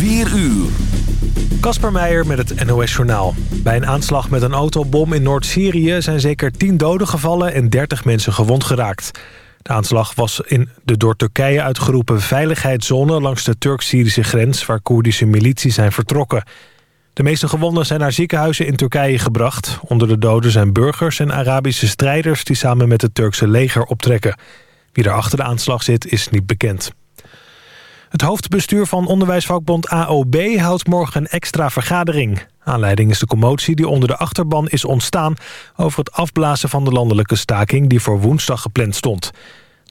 4 uur. Kasper Meijer met het NOS Journaal. Bij een aanslag met een autobom in Noord-Syrië... zijn zeker 10 doden gevallen en 30 mensen gewond geraakt. De aanslag was in de door Turkije uitgeroepen veiligheidszone... langs de Turk-Syrische grens waar Koerdische milities zijn vertrokken. De meeste gewonden zijn naar ziekenhuizen in Turkije gebracht. Onder de doden zijn burgers en Arabische strijders... die samen met het Turkse leger optrekken. Wie er achter de aanslag zit, is niet bekend. Het hoofdbestuur van onderwijsvakbond AOB houdt morgen een extra vergadering. Aanleiding is de commotie die onder de achterban is ontstaan... over het afblazen van de landelijke staking die voor woensdag gepland stond.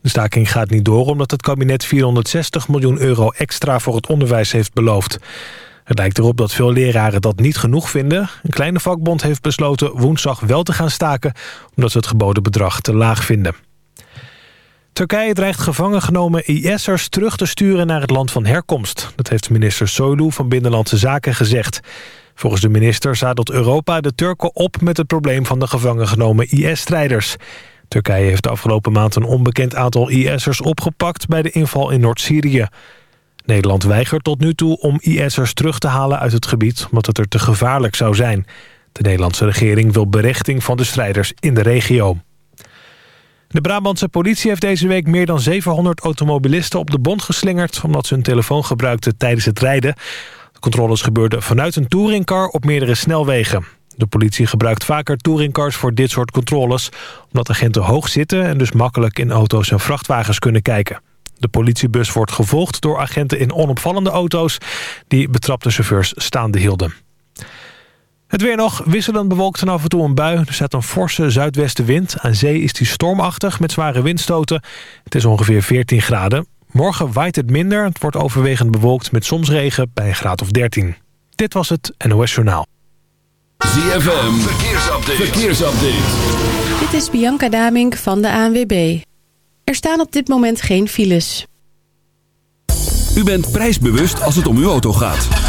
De staking gaat niet door omdat het kabinet 460 miljoen euro extra voor het onderwijs heeft beloofd. Het lijkt erop dat veel leraren dat niet genoeg vinden. Een kleine vakbond heeft besloten woensdag wel te gaan staken... omdat ze het geboden bedrag te laag vinden. Turkije dreigt gevangen genomen IS'ers terug te sturen naar het land van herkomst. Dat heeft minister Soylu van Binnenlandse Zaken gezegd. Volgens de minister zadelt Europa de Turken op met het probleem van de gevangen genomen IS-strijders. Turkije heeft afgelopen maand een onbekend aantal IS'ers opgepakt bij de inval in Noord-Syrië. Nederland weigert tot nu toe om IS'ers terug te halen uit het gebied... omdat het er te gevaarlijk zou zijn. De Nederlandse regering wil berechting van de strijders in de regio. De Brabantse politie heeft deze week meer dan 700 automobilisten op de bond geslingerd... omdat ze hun telefoon gebruikten tijdens het rijden. De controles gebeurden vanuit een touringcar op meerdere snelwegen. De politie gebruikt vaker touringcars voor dit soort controles... omdat agenten hoog zitten en dus makkelijk in auto's en vrachtwagens kunnen kijken. De politiebus wordt gevolgd door agenten in onopvallende auto's... die betrapte chauffeurs staande hielden. Het weer nog, wisselend bewolkt en af en toe een bui. Er staat een forse zuidwestenwind. Aan zee is die stormachtig met zware windstoten. Het is ongeveer 14 graden. Morgen waait het minder. Het wordt overwegend bewolkt met soms regen bij een graad of 13. Dit was het NOS Journaal. ZFM, verkeersupdate. verkeersupdate. Dit is Bianca Damink van de ANWB. Er staan op dit moment geen files. U bent prijsbewust als het om uw auto gaat.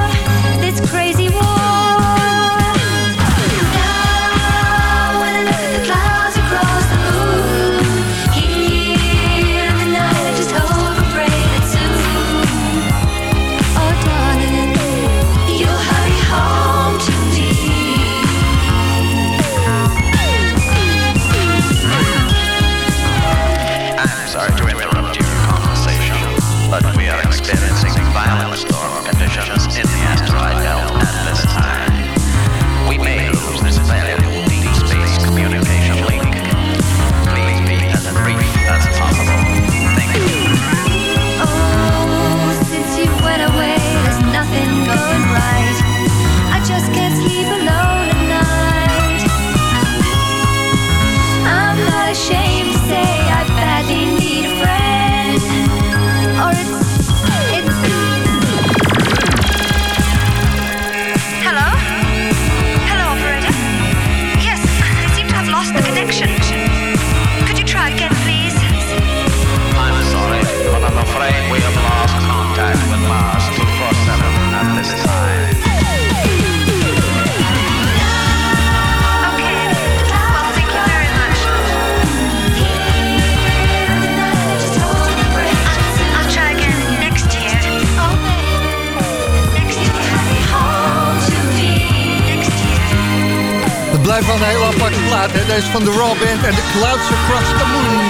Wel een heel aparte plaat, hè? Deze van de Raw Band en de Clouds Across the Moon.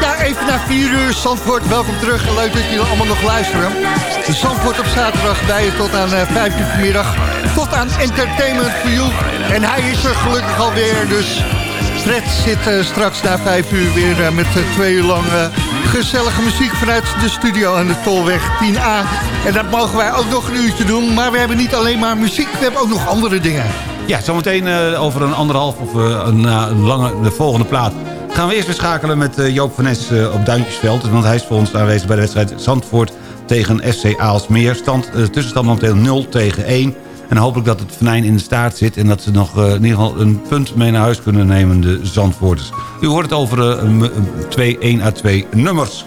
Ja, even na 4 uur, Zandvoort, welkom terug. Leuk dat jullie allemaal nog luisteren. De Zandvoort op zaterdag bij je tot aan eh, 5 uur vanmiddag. Tot aan Entertainment for You. En hij is er gelukkig alweer, dus... Fred zit eh, straks na 5 uur weer eh, met eh, twee uur lang eh, gezellige muziek vanuit de studio aan de Tolweg 10A. En dat mogen wij ook nog een uurtje doen. Maar we hebben niet alleen maar muziek, we hebben ook nog andere dingen. Ja, zometeen eh, over een anderhalf of eh, na een lange, de volgende plaat... gaan we eerst weer schakelen met eh, Joop van Nes eh, op Duintjesveld. Want hij is voor ons aanwezig bij de wedstrijd Zandvoort tegen FC Aalsmeer. Stand, eh, tussenstand momenteel 0 tegen 1. En hopelijk dat het venijn in de staart zit... en dat ze nog eh, in ieder geval een punt mee naar huis kunnen nemen, de Zandvoorters. U hoort het over eh, m- eh, 2, 1 à 2 nummers.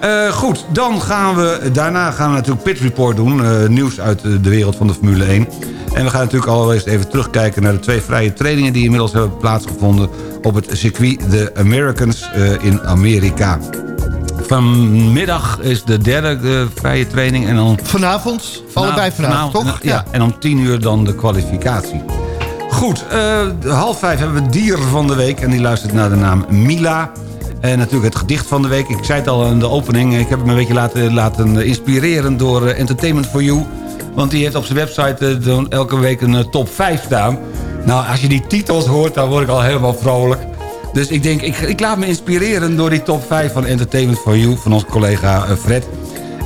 Eh, goed, dan gaan we... Daarna gaan we natuurlijk Pit Report doen. eh, nieuws uit eh, de wereld van de Formule 1. En we gaan natuurlijk allereerst even terugkijken... naar de twee vrije trainingen die inmiddels hebben plaatsgevonden... op het circuit The Americans in Amerika. Vanmiddag is de derde vrije training. En dan Vanavond, allebei vanavond, toch? Ja. en om tien uur dan de kwalificatie. Goed, half vijf hebben we dier van de week. En die luistert naar de naam Mila. En natuurlijk het gedicht van de week. Ik zei het al in de opening. Ik heb hem een beetje laten, laten inspireren door eh, Entertainment for You. Want die heeft op zijn website eh, dan elke week een eh, top 5 staan. Nou, als je die titels hoort, dan word ik al helemaal vrolijk. Dus ik denk, ik, ik laat me inspireren door die top 5 van Entertainment for You... van onze collega eh, Fred.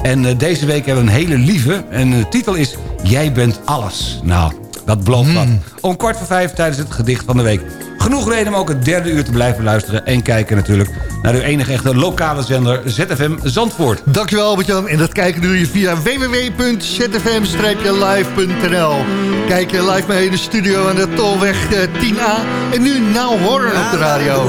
En eh, deze week hebben we een hele lieve. En de titel is Jij bent alles. Nou, dat belooft wat. Om kwart voor vijf tijdens het gedicht van de week. Genoeg reden om ook het derde uur te blijven luisteren... en kijken natuurlijk naar uw enige echte lokale zender ZFM Zandvoort. Dankjewel Albert-Jan. En dat kijken doe je via www.zfm-live.nl Kijk je live mee in de studio aan de Tolweg eh, 10A. En nu Nou Horen op de radio.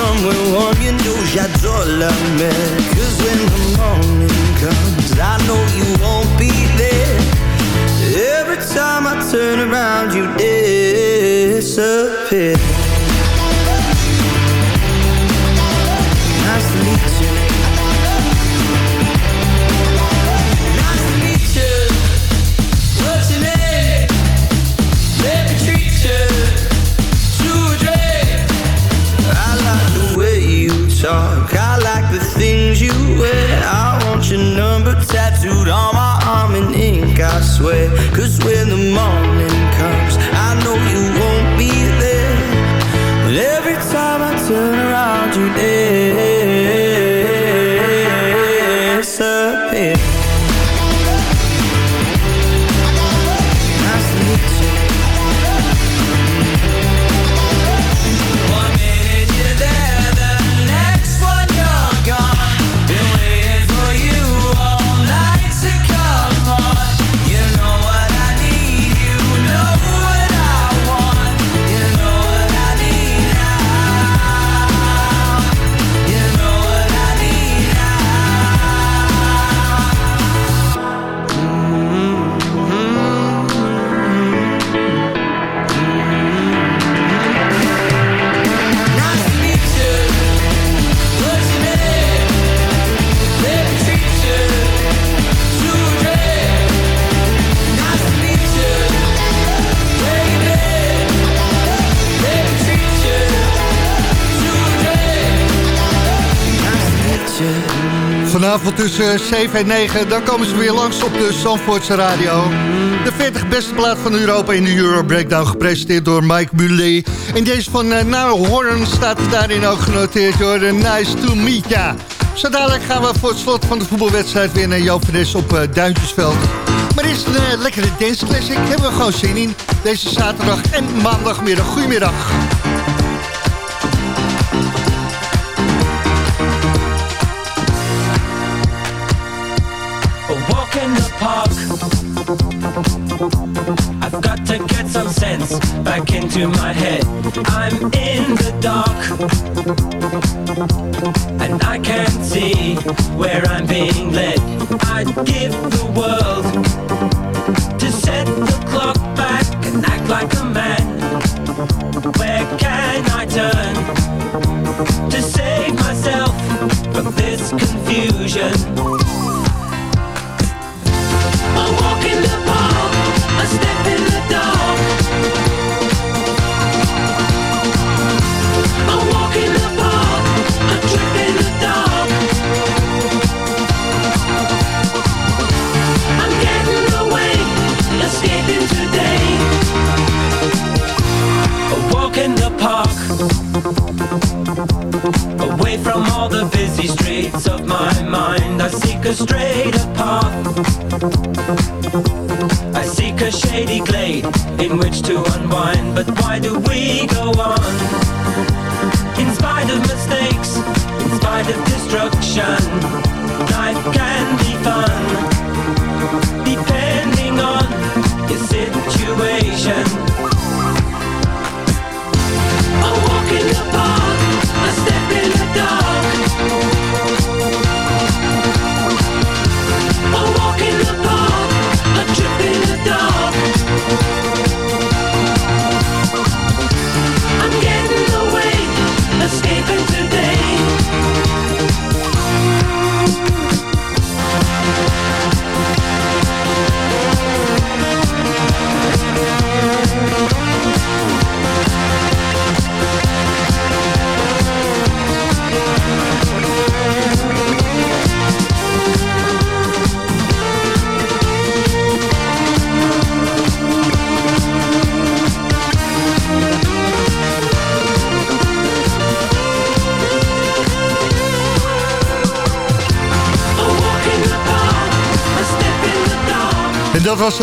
somewhere warm. You know j'adore. Cause when the morning comes, I know you won't be there. Every time I turn around, you disappear. Swear. Cause when the morning tussen 7 en 9, dan komen ze weer langs op de Zandvoortse Radio. De 40 beste plaat van Europa in de Euro Breakdown, gepresenteerd door Mike Bulley. En deze van uh, Now Horn staat daarin ook genoteerd door de Nice to Meet Ya. Zo dadelijk gaan we voor het slot van de voetbalwedstrijd weer naar Joop op uh, Duintjesveld. Maar eerst een uh, lekkere dance classic, hebben we gewoon zin in. Deze zaterdag en maandagmiddag. Goedemiddag. Into my head. I'm in the dark. And I can't see where I'm being led. I'd give the world to set the clock back and act like a man. Where can I turn to save myself from this confusion? A walk in the park, a step in the dark.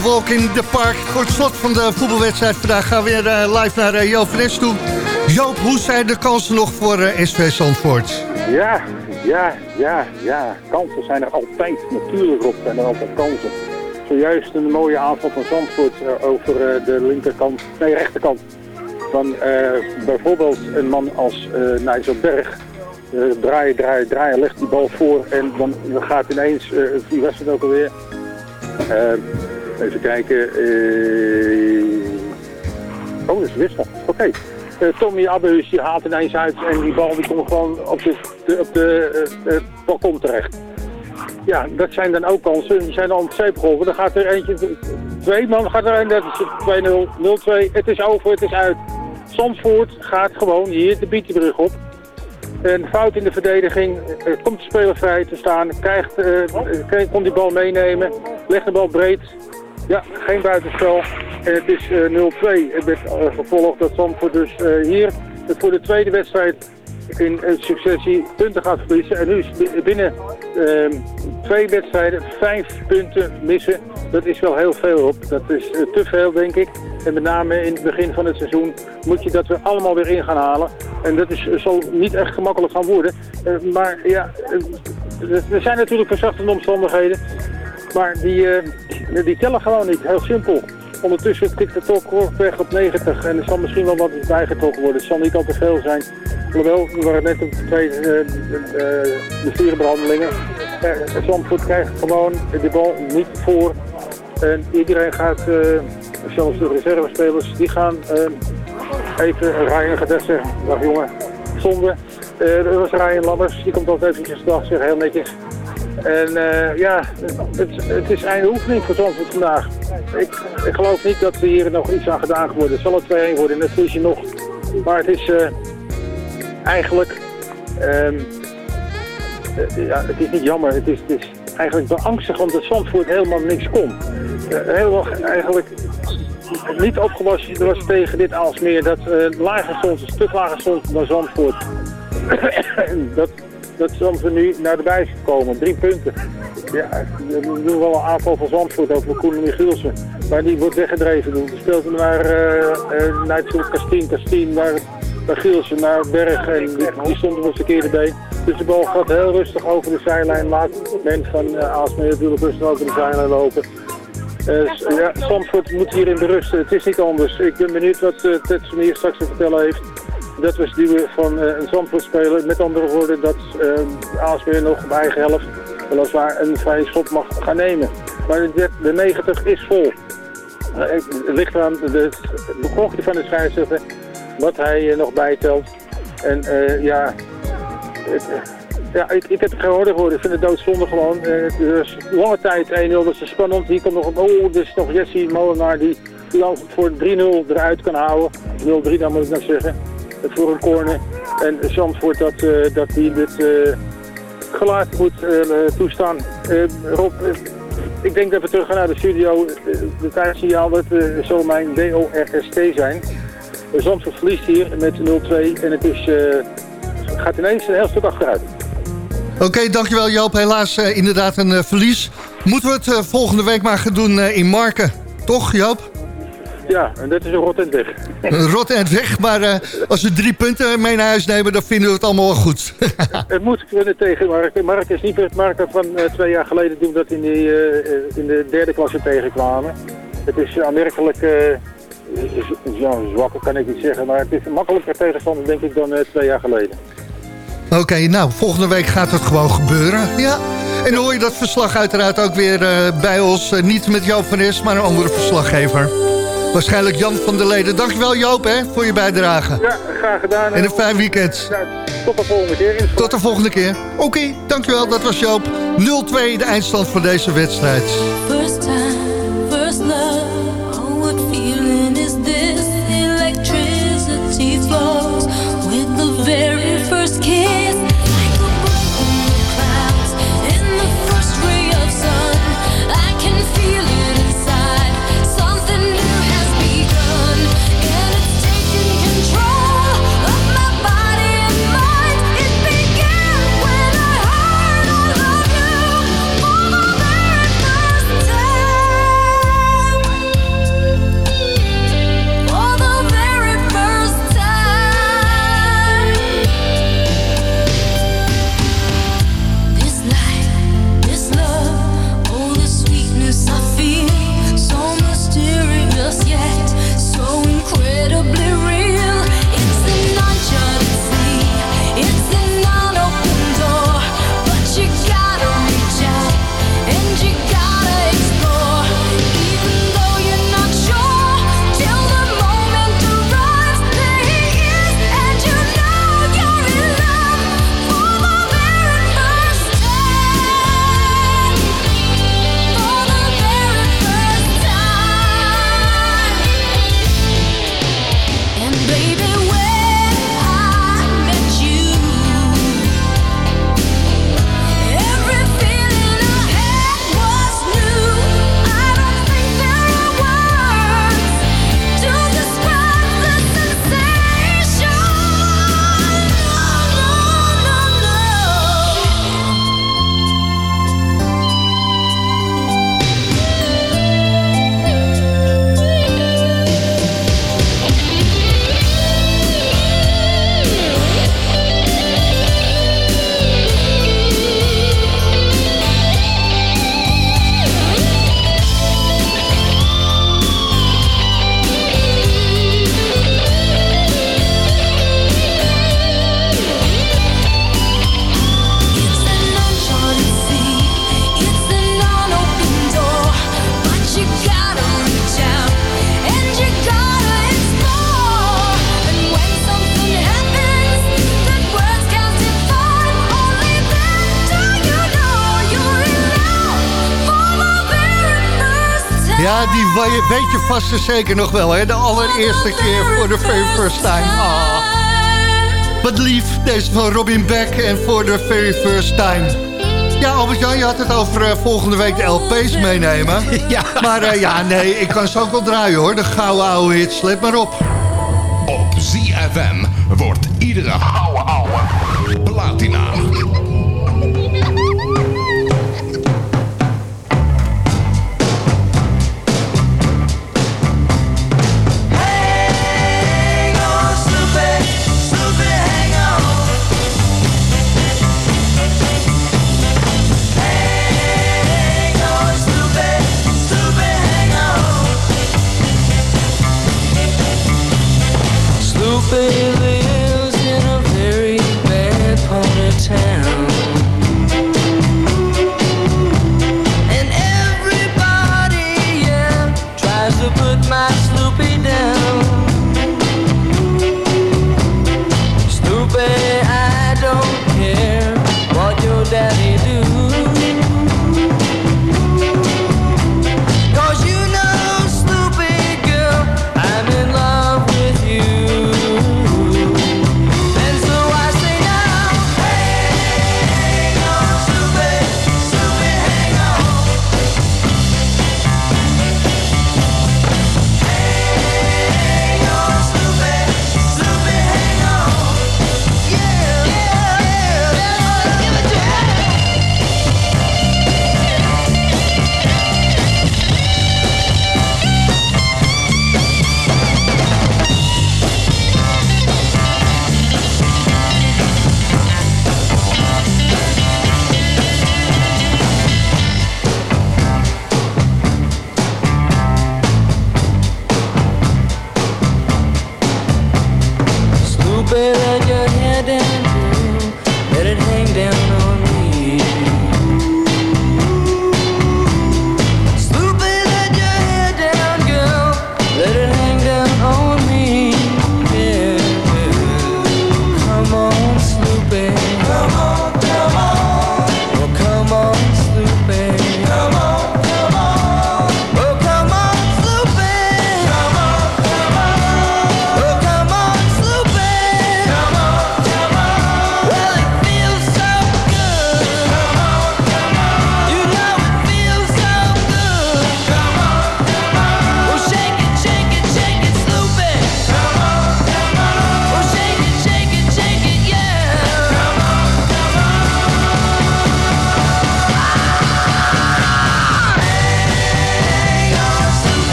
Walk in the Park. Voor slot van de voetbalwedstrijd vandaag gaan we weer eh, live naar uh, Joop Nes toe. Joop, hoe zijn de kansen nog voor eh, SV Zandvoort? Ja, ja, ja, ja. Kansen zijn er altijd. Natuurlijk Rob zijn er altijd kansen. Zojuist een mooie aanval van Zandvoort eh, over eh, de linkerkant, nee rechterkant. Eh, bijvoorbeeld een man als eh Nigel Berg. Eh, draaien, draaien, draaien, legt die bal voor en dan, dan gaat ineens, eh, wie was het ook alweer? Eh, even kijken. eh, Oh, dat is Wissel. Oké. Eh, Tommy Abbeus die haalt ineens uit en die bal die komt gewoon op de, op de eh, balkon terecht. Ja, dat zijn dan ook kansen. Die zijn al twee geholpen. Dan gaat er eentje, twee man gaat er een, dat is 2-0, 0-2. Het is over, het is uit. Zandvoort gaat gewoon hier de Bietenbrug op. Een fout in de verdediging, er komt de speler vrij te staan, krijgt, eh, kon die bal meenemen, legt de bal breed Ja, geen buitenspel. En het is eh, 0-2. Het werd eh, gevolgd dat Zandvoort dus eh, hier voor de tweede wedstrijd in een successie punten gaat verliezen. En nu is bi- binnen ehm, twee wedstrijden vijf punten missen. Dat is wel heel veel op. Dat is eh, te veel, denk ik. En met name in het begin van het seizoen moet je dat weer allemaal weer in gaan halen. En dat is, zal niet echt gemakkelijk gaan worden. Eh, maar ja, eh, er zijn natuurlijk verzachtende omstandigheden. Maar die, eh, die tellen gewoon niet. Heel simpel. Ondertussen tikt de klok weg op 90 en er zal misschien wel wat bijgetrokken worden. Het zal niet al te veel zijn. Hoewel, we waren net op eh, de, eh, de vierde behandelingen. Uh, Zandvoort krijgt gewoon de bal niet voor. En iedereen gaat, eh, zelfs de reservespelers, die gaan eh, even, Ryan echt zeggen, dag jongen, zonde. Eh dat was Ryan Lammers, die komt altijd eventjes dag zeggen, heel netjes. En eh, ja, het, het is einde oefening voor Zandvoort vandaag. Ik, ik geloof niet dat er hier nog iets aan gedaan worden. Het zal het 2-1 worden, net verlies je nog. Maar het is eh, eigenlijk... ehm, eh, ja, het is niet jammer, het is, het is eigenlijk beangstigend dat Zandvoort helemaal niks kon. Helemaal eigenlijk niet opgewassen was tegen dit Aalsmeer. Dat lager stond, een stuk lager stond dan Zandvoort. dat, dat Zandvoort nu naar de bij is gekomen. Drie punten. Ja, we doen wel een aanval van Zandvoort over Koen Michielsen. Maar die wordt weggedreven. Die speelt naar, uh, uh, naar het Kastien. Kastien naar, naar Gielsen, naar Berg. En die, stond op zijn verkeerde been. Dus de bal gaat heel rustig over de zijlijn. Laat men van uh, Aalsmeer natuurlijk rustig over de zijlijn lopen. Uh, ja, Zandvoort moet hierin berusten. Het is niet anders. Ik ben benieuwd wat uh, Tetsen hier straks te vertellen heeft. Dat was we van uh, een Zandvoort spelen. Met andere woorden dat uh, Aalsmeer nog op eigen helft weliswaar een vrije schop mag gaan nemen. Maar de, de 90 is vol. Uh, het ligt aan de bekochte van de scheidsrechter wat hij nog bijtelt. En ja, het, ja ik, ik heb het gehoord. Ik vind het doodzonde gewoon. Uh, dus lange tijd 1-0, dat is spannend. Die komt nog op. Oh, dit is nog Jesse Molenaar die, die voor 3-0 eruit kan houden. 0-3 dan moet ik nog zeggen. Voor een corner. En Zandvoort dat, uh, dat die dit uh, geluid moet uh, toestaan. Rob, ik denk dat we terug gaan naar de studio. de tijdsignaal dat zal mijn DORST zijn. Zandvoort verliest hier met 0-2 en het is, gaat ineens een heel stuk achteruit. Oké, dankjewel Joop. Helaas inderdaad een verlies. Moeten we het volgende week maar gaan doen in Marken. Toch Joop? Ja, en dat is een rot en weg. Een rot en weg, maar als we drie punten mee naar huis nemen... dan vinden we het allemaal wel goed. het moet kunnen tegen Marken. Marken is niet het Marken van twee jaar geleden... toen we dat in, die, in de derde klasse tegenkwamen. Het is aanmerkelijk... Ja, zwakker kan ik niet zeggen, maar het is een makkelijker tegenstander denk ik dan twee jaar geleden. Oké, okay, nou, volgende week gaat het gewoon gebeuren. Ja. En dan hoor je dat verslag uiteraard ook weer bij ons. Niet met Joop van Es, maar een andere verslaggever. Waarschijnlijk Jan van der Leden. Dankjewel Joop, hè, voor je bijdrage. Ja, graag gedaan. En een fijn weekend. Ja, tot de volgende keer. Tot de volgende keer. Oké, okay, dankjewel. Dat was Joop. 0-2 de eindstand van deze wedstrijd. We- weet je vast en zeker nog wel, hè? De allereerste keer voor de very first time. Ah. Wat lief, deze van Robin Beck en voor de very first time. Ja, Albert-Jan, je had het over eh, volgende week de LP's meenemen. Ja. Maar eh, ja, nee, ik kan ze ook wel draaien, hoor. De gouden oude hits, let maar op. Op ZFM wordt iedere ouwe ouwe platina.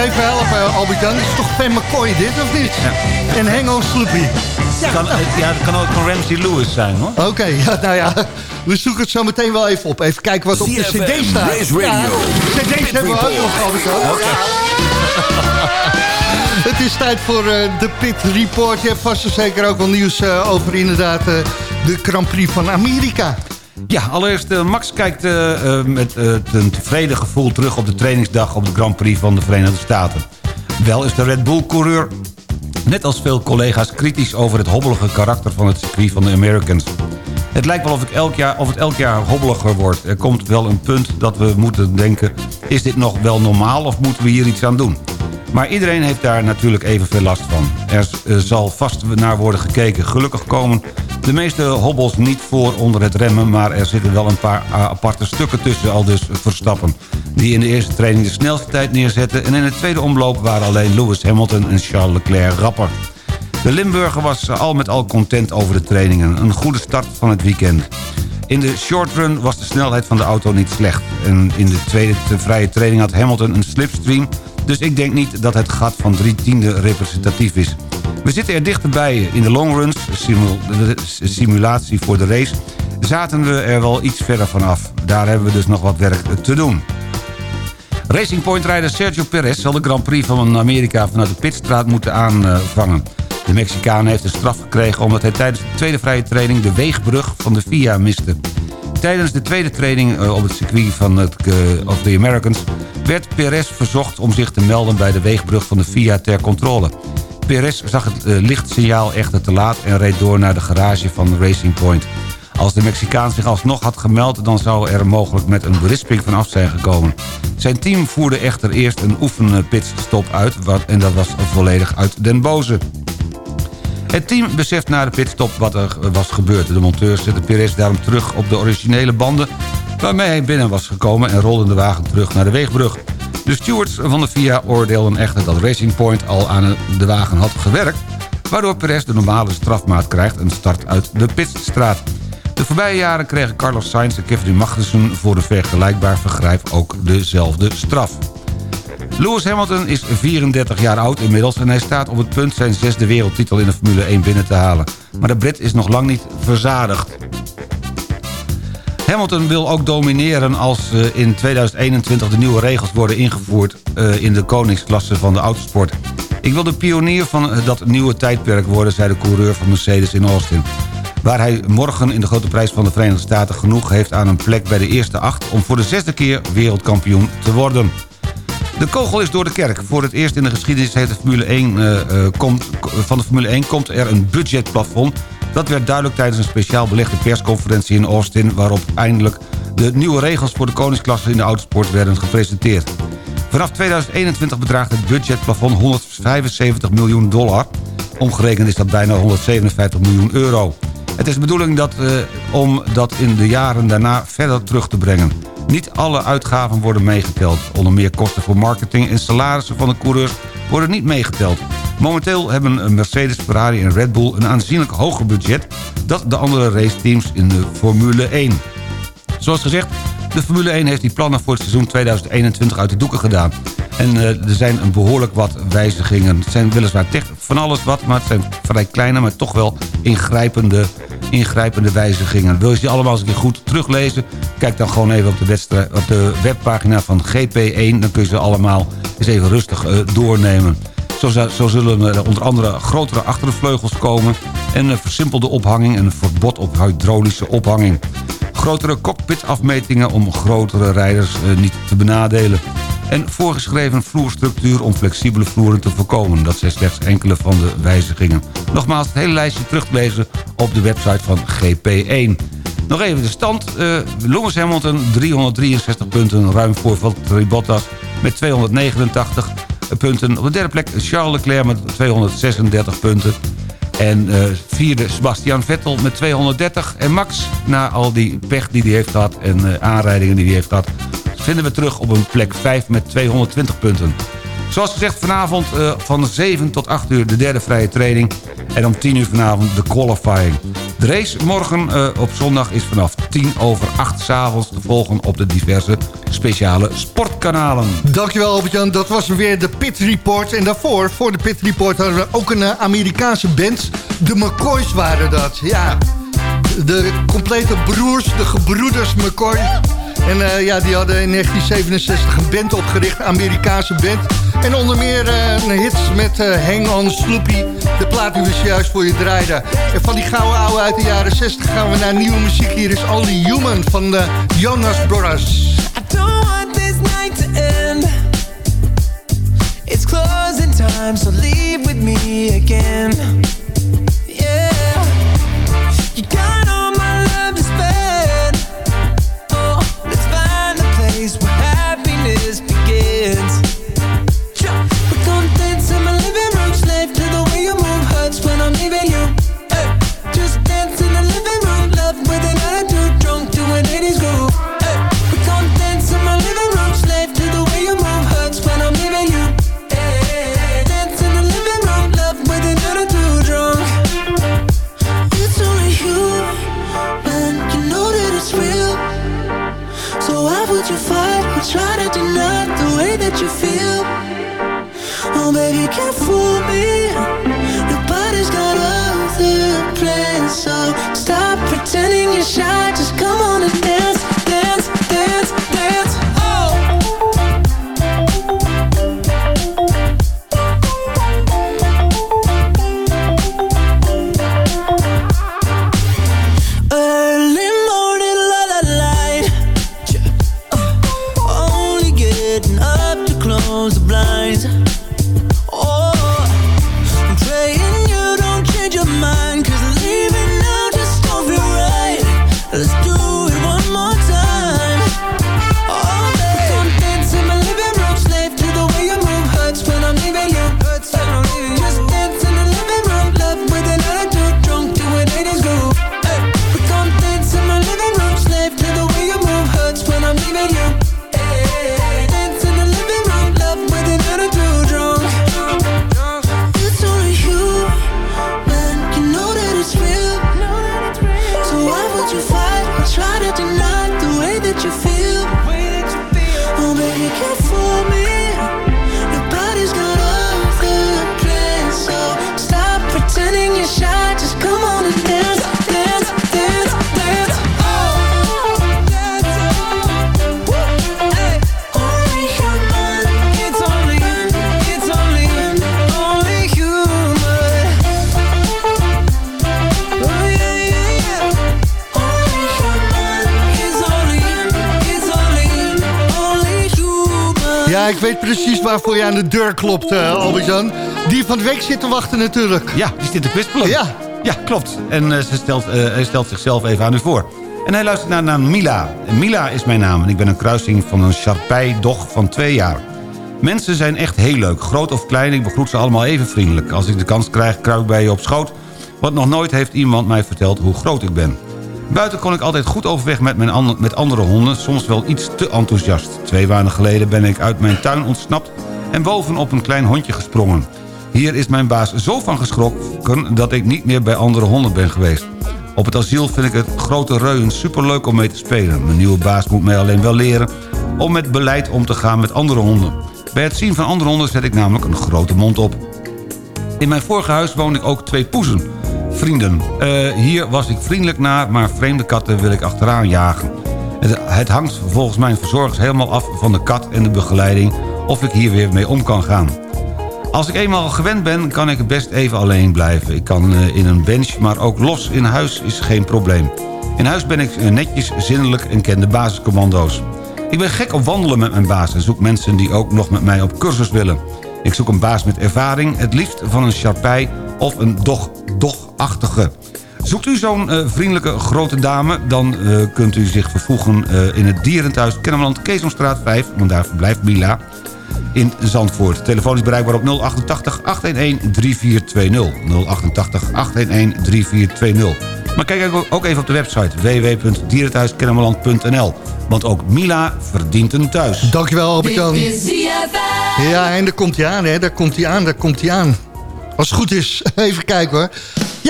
Even helpen, Albert-Jan. Is toch Pam McCoy dit, of niet? En Hang on Sloopy. Kan, eh, ja, dat kan ook van Ramsey Lewis zijn, hoor. Oké, ja, nou ja, we zoeken het zo meteen wel even op. Even kijken wat op de cd staat. Race Radio. Ja, cd's hebben we ook nog. Het is tijd voor eh, de Pit Report. Je hebt vast en zeker ook wel nieuws eh, over inderdaad eh, de Grand Prix van Amerika. Ja, allereerst eh, Max kijkt eh, eh, met een tevreden gevoel terug op de trainingsdag op de Grand Prix van de Verenigde Staten. Wel is de Red Bull-coureur, net als veel collega's, kritisch over het hobbelige karakter van het circuit van de Americans. Het lijkt wel of, ik elk jaar, of het elk jaar hobbeliger wordt. Er komt wel een punt dat we moeten denken... is dit nog wel normaal of moeten we hier iets aan doen? Maar iedereen heeft daar natuurlijk evenveel last van. Er zal vast naar worden gekeken. Gelukkig komen de meeste hobbels niet voor onder het remmen... maar er zitten wel een paar ah, aparte stukken tussen, al dus Verstappen... die in de eerste training de snelste tijd neerzetten... en in de tweede omloop waren alleen Lewis Hamilton en Charles Leclerc rapper. De Limburger was al met al content over de trainingen. Een goede start van het weekend. In de short run was de snelheid van de auto niet slecht. En in de tweede vrije training had Hamilton een slipstream... dus ik denk niet dat het gat van drie tiende representatief is. We zitten er dichterbij. In de longruns, simul de simulatie voor de race... zaten we er wel iets verder vanaf. Daar hebben we dus nog wat werk te doen. Racing Point-rijder Sergio Perez zal de Grand Prix van Amerika vanuit de pitstraat moeten aanvangen. De Mexicaan heeft een straf gekregen omdat hij tijdens de tweede vrije training de weegbrug van de FIA miste. Tijdens de tweede training eh, op het circuit van het, eh, of the Americans werd Perez verzocht om zich te melden bij de weegbrug van de FIA ter controle. Perez zag het eh, lichtsignaal echter te laat en reed door naar de garage van Racing Point. Als de Mexicaan zich alsnog had gemeld... dan zou er mogelijk met een berisping vanaf zijn gekomen. Zijn team voerde echter eerst een oefenpitstop uit... wat- en dat was volledig uit den boze. Het team beseft na de pitstop wat er was gebeurd. De monteur zette Perez daarom terug op de originele banden... waarmee hij binnen was gekomen en rolde de wagen terug naar de weegbrug. De stewards van de FIA oordeelden echter dat Racing Point al aan de wagen had gewerkt... waardoor Perez de normale strafmaat krijgt... een start uit de pitstraat. De voorbije jaren kregen Carlos Sainz en Kevin Magnussen... voor een vergelijkbaar vergrijp ook dezelfde straf. Lewis Hamilton is 34 jaar oud inmiddels... en hij staat op het punt zijn zesde wereldtitel in de Formule 1 binnen te halen. Maar de Brit is nog lang niet verzadigd. Hamilton wil ook domineren als eh, in 2021 de nieuwe regels worden ingevoerd... eh, in de koningsklasse van de autosport. Ik wil de pionier van eh, dat nieuwe tijdperk worden... zei de coureur van Mercedes in Austin. Waar hij morgen in de grote prijs van de Verenigde Staten genoeg heeft aan een plek bij de eerste acht... om voor de zesde keer wereldkampioen te worden. De kogel is door de kerk. Voor het eerst in de geschiedenis heeft de Formule 1, eh, eh, komt, van de Formule 1 komt er een budgetplafond. Dat werd duidelijk tijdens een speciaal belegde persconferentie in Austin... waarop eindelijk de nieuwe regels voor de koningsklasse in de autosport werden gepresenteerd. Vanaf 2021 bedraagt het budgetplafond 175 miljoen dollar. Omgerekend is dat bijna 157 miljoen euro. Het is de bedoeling dat, eh, om dat in de jaren daarna verder terug te brengen. Niet alle uitgaven worden meegeteld. Onder meer kosten voor marketing en salarissen van de coureurs worden niet meegeteld. Momenteel hebben Mercedes, Ferrari en Red Bull een aanzienlijk hoger budget... dan de andere raceteams in de Formule 1. Zoals gezegd, de Formule 1 heeft die plannen voor het seizoen 2021 uit de doeken gedaan. En eh, er zijn een behoorlijk wat wijzigingen. Het zijn weliswaar van alles wat, maar het zijn vrij kleine... maar toch wel ingrijpende, ingrijpende wijzigingen. Wil je ze allemaal eens een keer goed teruglezen? Kijk dan gewoon even op de, wedstrijd, op de webpagina van GP1. Dan kun je ze allemaal eens even rustig eh, doornemen. Zo, zo zullen er onder andere grotere achtervleugels komen... en een versimpelde ophanging en een verbod op hydraulische ophanging. Grotere cockpitafmetingen om grotere rijders eh, niet te benadelen. En voorgeschreven vloerstructuur om flexibele vloeren te voorkomen. Dat zijn slechts enkele van de wijzigingen. Nogmaals, het hele lijstje terug te lezen op de website van GP1. Nog even de stand. eh Lewis Hamilton 363 punten, ruim voor Valtteri Bottas met 289 punten. Op de derde plek Charles Leclerc met 236 punten. En eh, vierde Sebastian Vettel met 230. En Max, na al die pech die hij heeft gehad en eh, aanrijdingen die hij heeft gehad... vinden we terug op een plek 5 met 220 punten. Zoals gezegd vanavond eh, van 7 tot 8 uur de derde vrije training. En om 10 uur vanavond de qualifying. De race morgen eh, op zondag is vanaf 10 over 8 s'avonds te volgen op de diverse speciale sportkanalen. Dankjewel Albert-Jan, dat was weer de Pit Report. En daarvoor, voor de Pit Report, hadden we ook een eh, Amerikaanse band. De McCoys waren dat, ja. De complete broers, de gebroeders McCoy. En eh, ja, die hadden in 1967 een band opgericht, Amerikaanse band. En onder meer eh, een hits met eh, Hang On Sloopy, de plaat die we juist voor je draaiden. En van die gouden ouwe uit de jaren 60 gaan we naar nieuwe muziek. Hier is Only Human van de Jonas Brothers. I don't want this night to end. It's time, so leave with me again. Waarvoor je aan de deur klopt, eh Albert-Jan. Die van de week zit te wachten natuurlijk. Ja, die zit te kwispelen. Ja. Ja, klopt. En eh, ze stelt, eh, hij stelt zichzelf even aan u voor. En hij luistert naar, naar Mila. Mila is mijn naam en ik ben een kruising van een Sharpei-dog van twee jaar. Mensen zijn echt heel leuk, groot of klein. Ik begroet ze allemaal even vriendelijk. Als ik de kans krijg, kruip ik bij je op schoot. Want nog nooit heeft iemand mij verteld hoe groot ik ben. Buiten kon ik altijd goed overweg met, mijn met andere honden. Soms wel iets te enthousiast. Twee maanden geleden ben ik uit mijn tuin ontsnapt... en bovenop een klein hondje gesprongen. Hier is mijn baas zo van geschrokken... dat ik niet meer bij andere honden ben geweest. Op het asiel vind ik het grote reuien superleuk om mee te spelen. Mijn nieuwe baas moet mij alleen wel leren... om met beleid om te gaan met andere honden. Bij het zien van andere honden zet ik namelijk een grote mond op. In mijn vorige huis woonde ik ook twee poezen. Vrienden. Eh, hier was ik vriendelijk naar, maar vreemde katten wil ik achteraan jagen. Het, het hangt volgens mijn verzorgers helemaal af van de kat en de begeleiding... of ik hier weer mee om kan gaan. Als ik eenmaal gewend ben, kan ik best even alleen blijven. Ik kan eh, in een bench, maar ook los in huis is geen probleem. In huis ben ik eh, netjes, zinnelijk en ken de basiscommando's. Ik ben gek op wandelen met mijn baas... en zoek mensen die ook nog met mij op cursus willen. Ik zoek een baas met ervaring, het liefst van een Sharpei of een dog, dogachtige. Zoekt u zo'n eh, vriendelijke grote dame... dan eh, kunt u zich vervoegen eh, in het dierenthuis Kennemerland Keesomstraat 5... want daar verblijft Mila in Zandvoort. Telefoon is bereikbaar op 088 811 3420. 088 811 3420. Maar kijk ook- ook even op de website www.dierenthuiskennemerland.nl. Want ook Mila verdient een thuis. Dankjewel Albert-Jan. Ja, en daar komt hij aan, hè. Daar komt hij aan, daar komt hij aan. Als het goed is, even kijken hoor.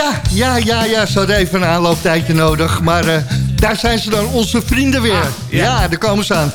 Ja, ja, ja, ja, ze hadden even een aanlooptijdje nodig. Maar eh, daar zijn ze dan, onze vrienden weer. ja. daar komen ze aan.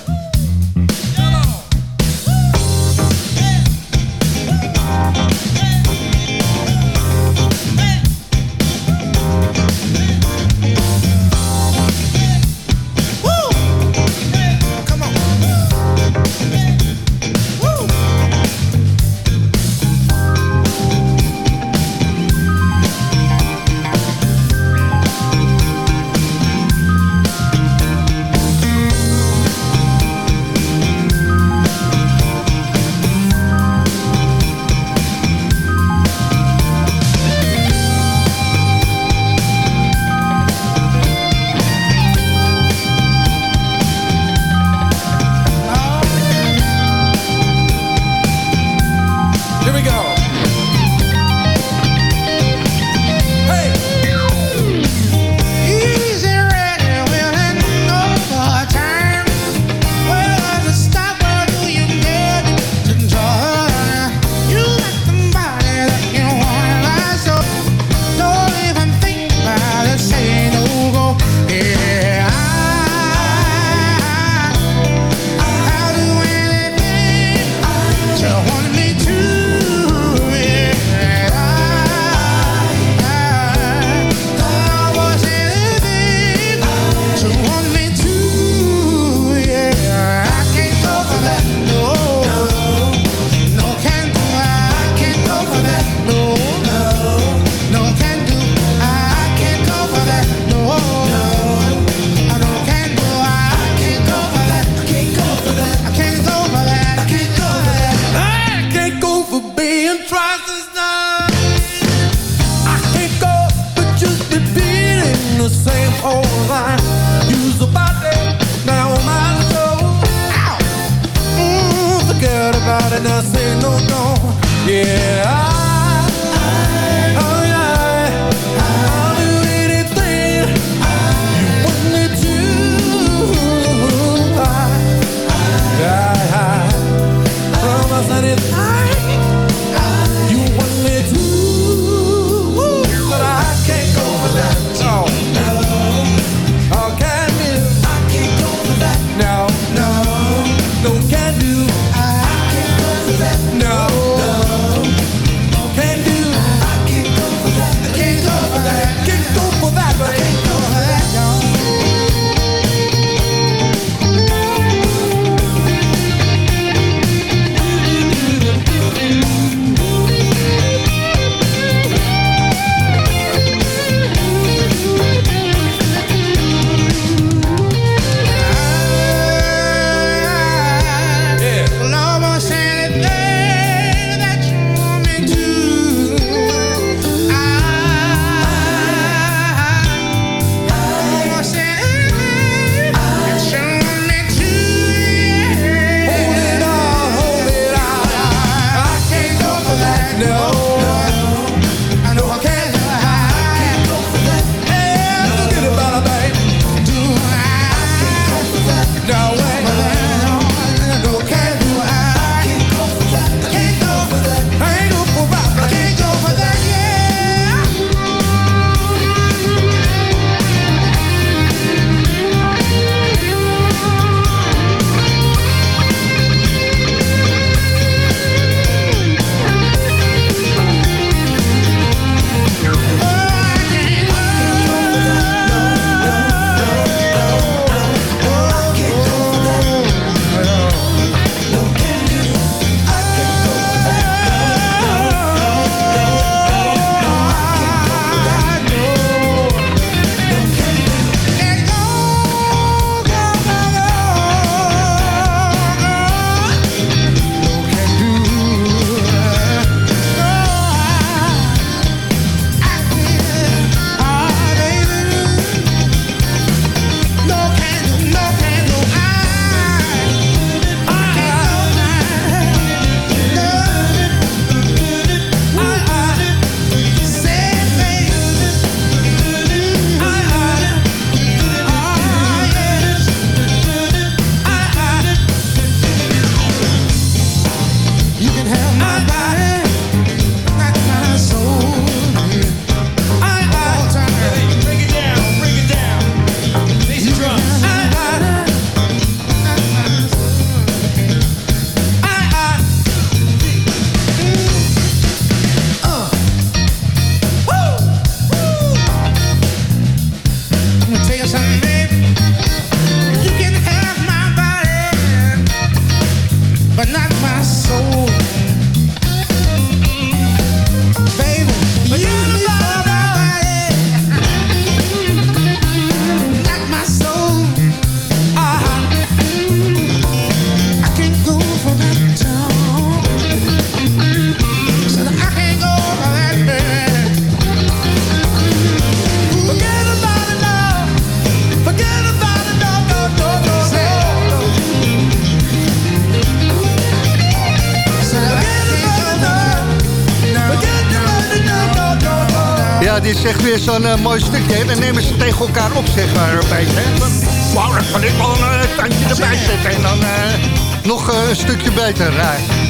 Weer zo'n eh, mooi stukje. hè. Dan nemen ze tegen elkaar op, zeg maar, een beetje. hè. Van, Wauw, dan kan ik wel een eh, tandje erbij zetten. En dan eh, nog een stukje beter.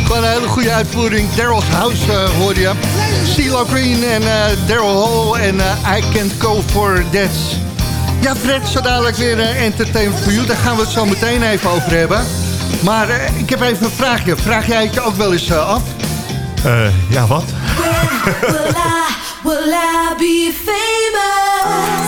Gewoon een hele goede uitvoering. Daryl's House hoorde je. CeeLo Green en eh, Daryl Hall en I Can't Go For That. Ja, Fred, zo dadelijk weer Entertainment for You. Daar gaan we het zo meteen even over hebben. Maar eh, ik heb even een vraagje. Vraag jij het je ook wel eens eh, af? ja, wat? will I, be famous?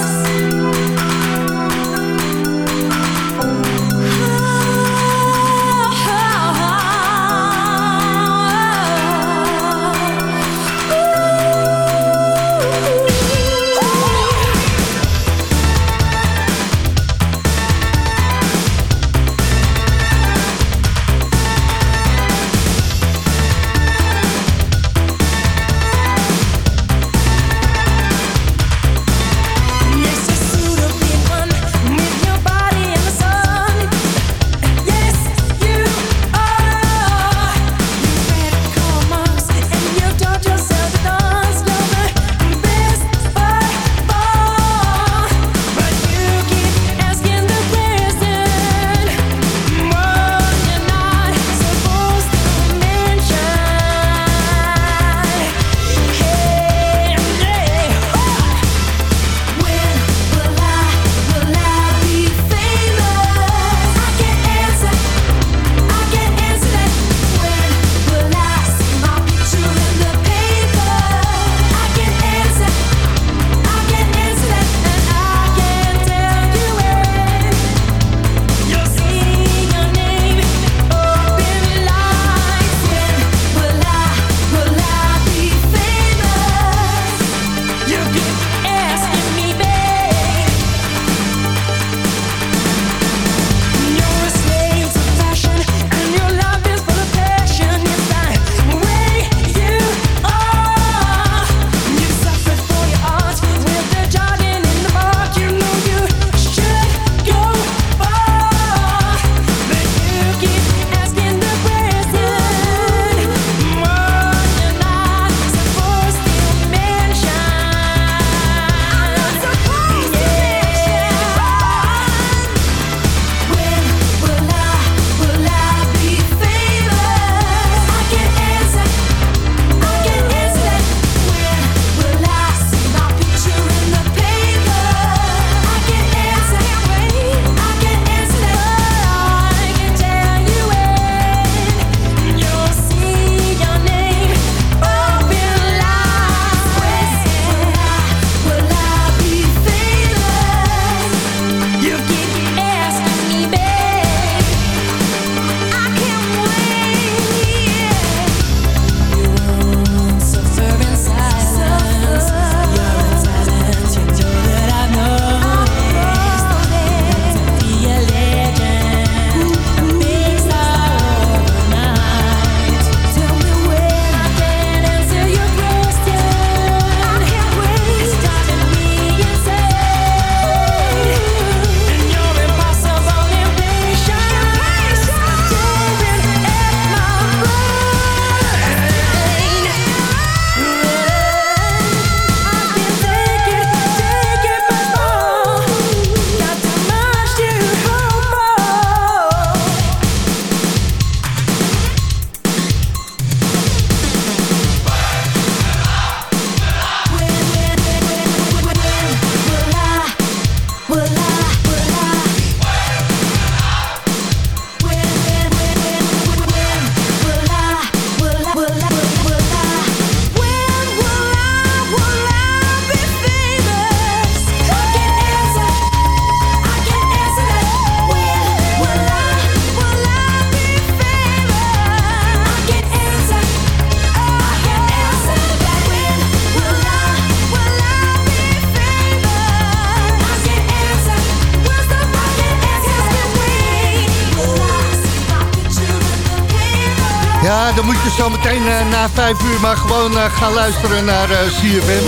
Ja, dan moet je zo meteen eh, na vijf uur maar gewoon eh, gaan luisteren naar eh CFM.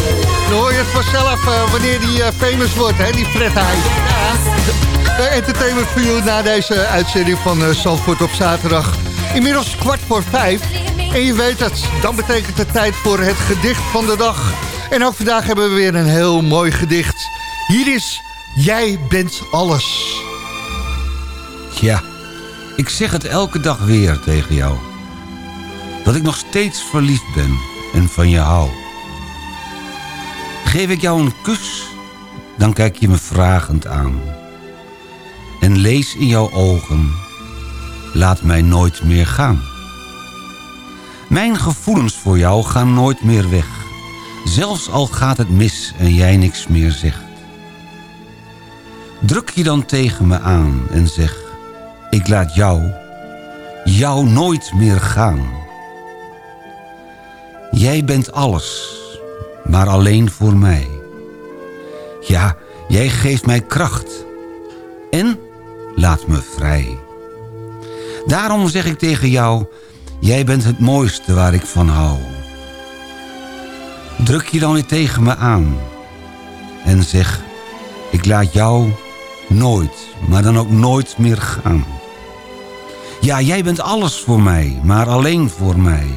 Dan hoor je het vanzelf wanneer die famous wordt, hè, die Fred Heij. Ja, entertainment for you na deze uitzending van Zandvoort op zaterdag. Inmiddels kwart voor vijf. En je weet het, dan betekent het tijd voor het gedicht van de dag. En ook vandaag hebben we weer een heel mooi gedicht. Hier is Jij bent alles. Ja, ik zeg het elke dag weer tegen jou. Dat ik nog steeds verliefd ben en van je hou. Geef ik jou een kus, dan kijk je me vragend aan. En lees in jouw ogen, laat mij nooit meer gaan. Mijn gevoelens voor jou gaan nooit meer weg. Zelfs al gaat het mis en jij niks meer zegt. Druk je dan tegen me aan en zeg... Ik laat jou, jou nooit meer gaan. Jij bent alles, maar alleen voor mij. Ja, jij geeft mij kracht. En laat me vrij. Daarom zeg ik tegen jou... Jij bent het mooiste waar ik van hou. Druk je dan weer tegen me aan. En zeg... Ik laat jou nooit, maar dan ook nooit meer gaan. Ja, jij bent alles voor mij, maar alleen voor mij.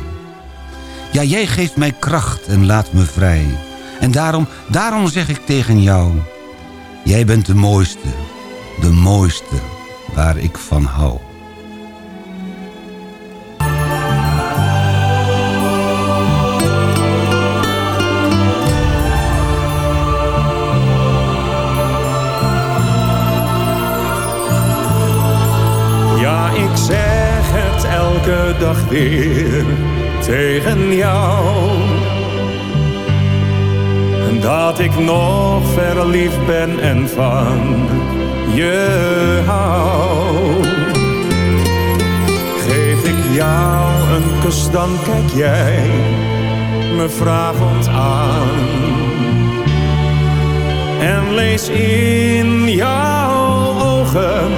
Ja, jij geeft mij kracht en laat me vrij. En daarom, daarom zeg ik tegen jou... Jij bent de mooiste, de mooiste waar ik van hou. Ja, ik zeg het elke dag weer tegen jou. Dat ik nog verliefd ben en van je hou. Geef ik jou een kus, dan kijk jij me vragend aan. En lees in jouw ogen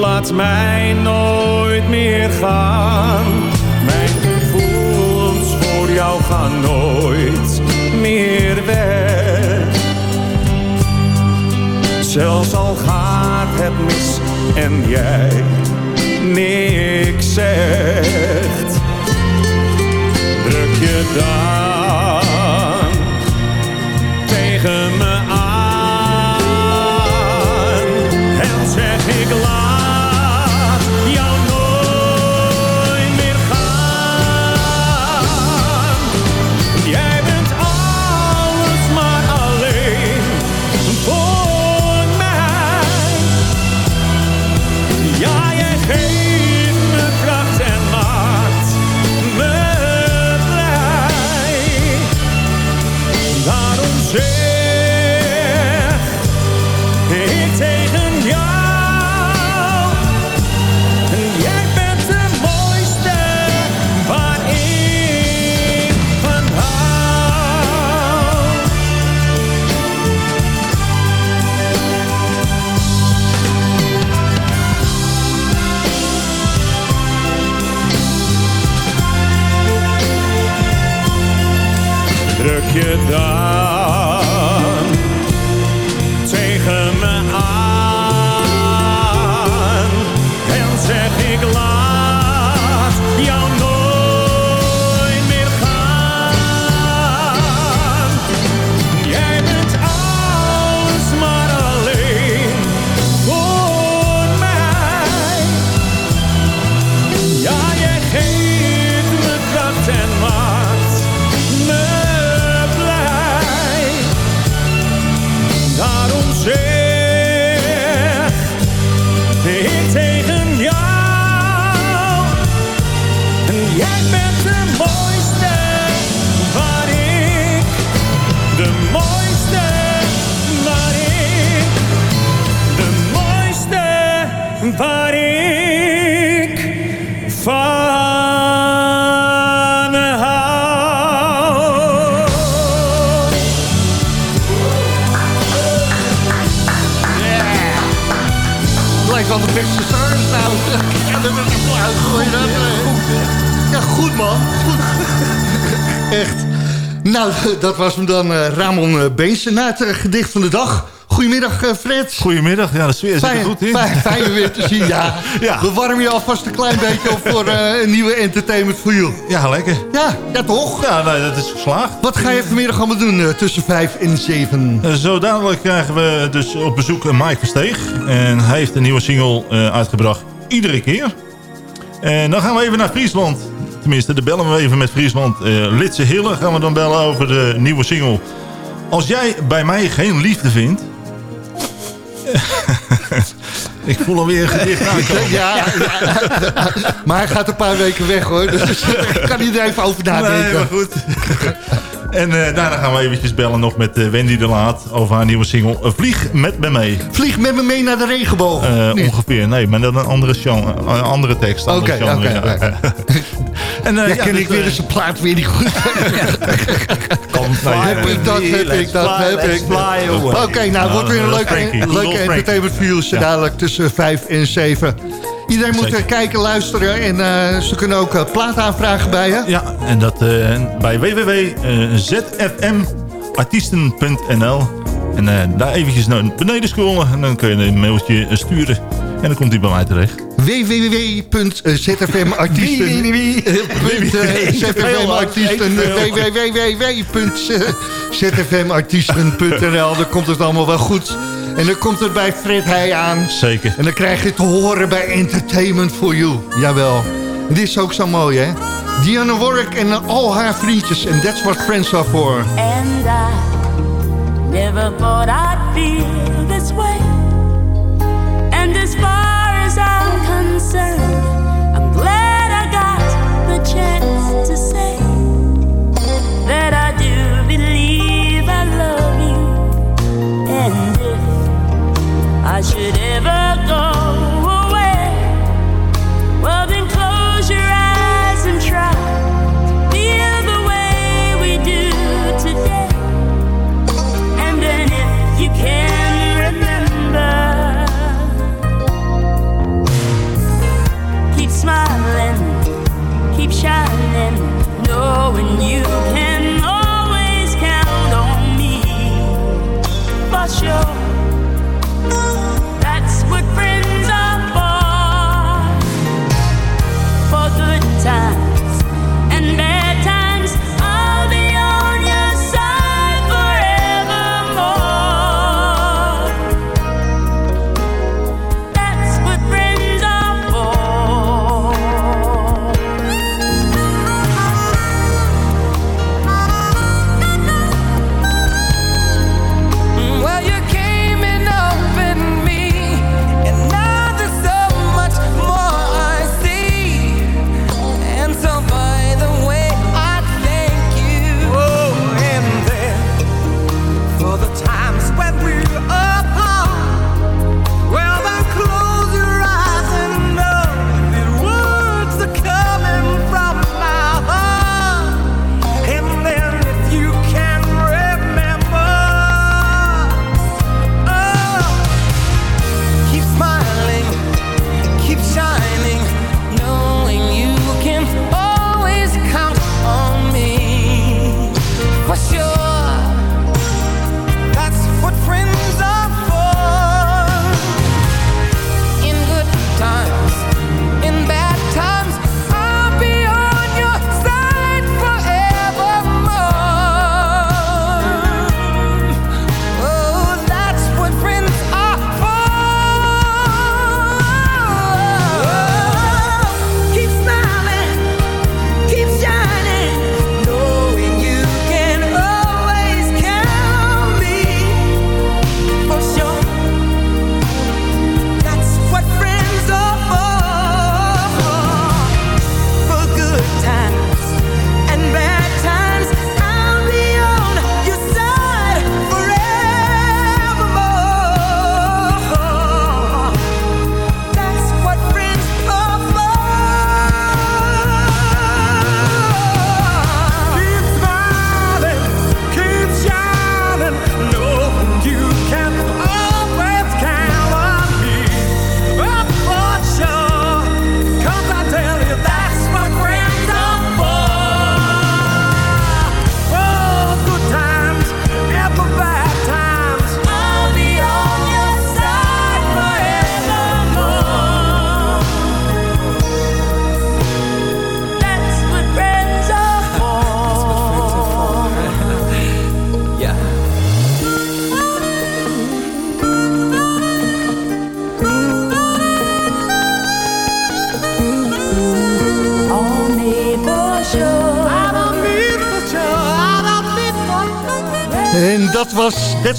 laat mij nooit meer gaan. Gaan nooit meer weg. Zelfs al gaat het mis en jij niks zegt. Druk je dan dat was hem dan uh, Ramon uh, Beense na het uh, gedicht van de dag. Goedemiddag, Fred. Goedemiddag, ja, de sfeer zit er goed in. Fijn, fijn je weer te zien, ja. ja. We warmen je alvast een klein beetje op voor een nieuwe entertainment voor you. Ja, lekker. Ja, ja toch? Ja, nee, dat is geslaagd. Wat ga je vanmiddag allemaal doen tussen 5 en 7? zo dadelijk krijgen we dus op bezoek Mike Versteeg. En hij heeft een nieuwe single uitgebracht, Iedere keer. En dan gaan we even naar Friesland. Tenminste, dan bellen we even met Friesland. Uh, Litse Hille gaan we dan bellen over de nieuwe single. Als jij bij mij geen liefde vindt... Ik voel alweer een gedicht aankomen. Ja, ja, maar hij gaat een paar weken weg hoor. Dus ik kan niet even over nadenken. Nee, maar goed. En uh, daarna gaan we eventjes bellen nog met uh, Wendy de Laat over haar nieuwe single uh, Vlieg met me mee. Vlieg met me mee naar de regenboog? ongeveer, nee, maar dan een andere, show, een andere tekst. Oké, oké. En ja, ja, ken ik weer eens een plaat weer niet goed. heb ik dat, heb ik dat, heb ik. Oké, okay, nou, wordt weer een leuke, leuke entertainment ja. dadelijk tussen 5 en 7. Iedereen moet Zeker. kijken, luisteren en uh, ze kunnen ook uh, plaat aanvragen bij je. Ja, en dat bij www.zfmartiesten.nl En daar eventjes naar beneden scrollen en dan kun je een mailtje sturen. En dan komt hij bij mij terecht. www.zfmartiesten Dan komt het allemaal wel goed. En dan komt het bij Fred Heij aan. Zeker. En dan krijg je te horen bij Entertainment for You. Jawel. En dit is ook zo mooi, hè? Diana Warwick en al haar vriendjes. En that's what friends are for. And I never thought I'd feel this way. And as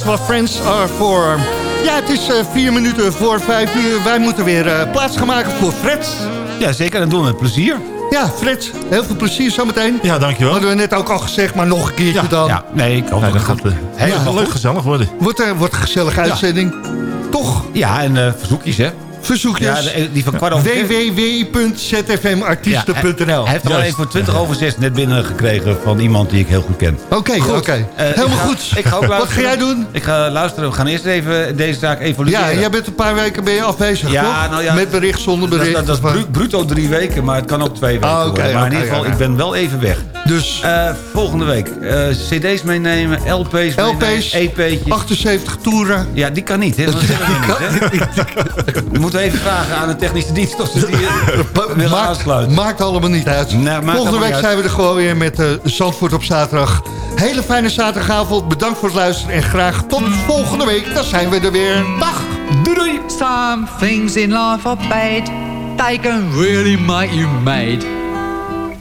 That's What Friends Are For. Ja, het is eh, vier minuten voor vijf uur. Wij moeten weer eh, plaats gaan maken voor Fred. Ja, zeker. Dat doen we met plezier. Ja, Fred, heel veel plezier zometeen. Ja, dankjewel. Hadden we net ook al gezegd, maar nog een keertje dan. Ja, nee, ik hoop Nee, dat gaat eh, helemaal leuk gezellig worden. Wordt, er, wordt een gezellige uitzending. Toch? Ja, en verzoekjes, hè? Verzoekjes. Ja, de- die van kwart over www.zfmartiesten.nl Hij heeft er al even voor 20 over 6 net binnengekregen van iemand die ik heel goed ken. Oké, Goed. oké. Eh, Helemaal ik ga- goed. Ik ga ook Wat ga luisteren. jij doen? Ik ga luisteren. We gaan eerst even deze zaak Ja, evalueren. jij bent een paar weken ben je afwezig, Ja, toch? nou ja, Met bericht, zonder bericht. dat, dat is bru- bruto drie weken, maar het kan ook twee weken Ah. Maar in ieder geval, ja, ik ben wel even weg. Dus Eh, volgende week. eh, cd's meenemen, LP's meenemen, LP's, EP'tjes. 78 toeren. Ja, die kan niet. Hè? Dat zeggen we niet, hè? We moeten even vragen aan de technische dienst of ze die eh, willen Maakt, aansluiten. maakt allemaal niet uit. Volgende week uit. zijn we er gewoon weer met eh Zandvoort op zaterdag. Hele fijne zaterdagavond. Bedankt voor het luisteren. En graag tot volgende week. Dan zijn we er weer. Dag. Doei doei. Some things in life are bad. They can really make you mad.